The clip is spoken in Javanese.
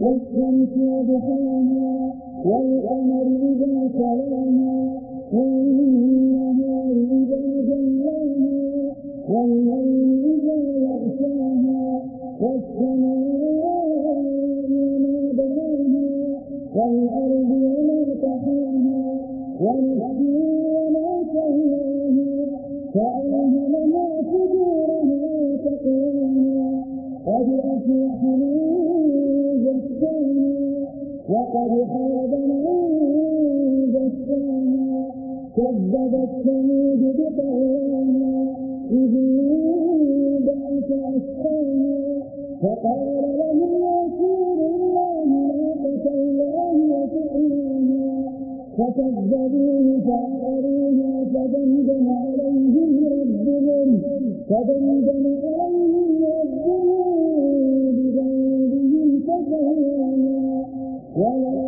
والشمس وضحاها والقمر إذا تلاها والنهار إذا جلاها والليل إذا يغشاها والسماء وما بناها والأرض وما طحاها ونفس وما سواها فألهمها فجورها وتقواها قد أفلح من زكاها وقد خاب من دساها كذبت ثمود بطغواها إذ بعث أشقاها فقال لهم رسول الله ناقة الله وسقياها فكذبوه فعقروها فدمدم عليهم ربهم فدمدم عليهم 原来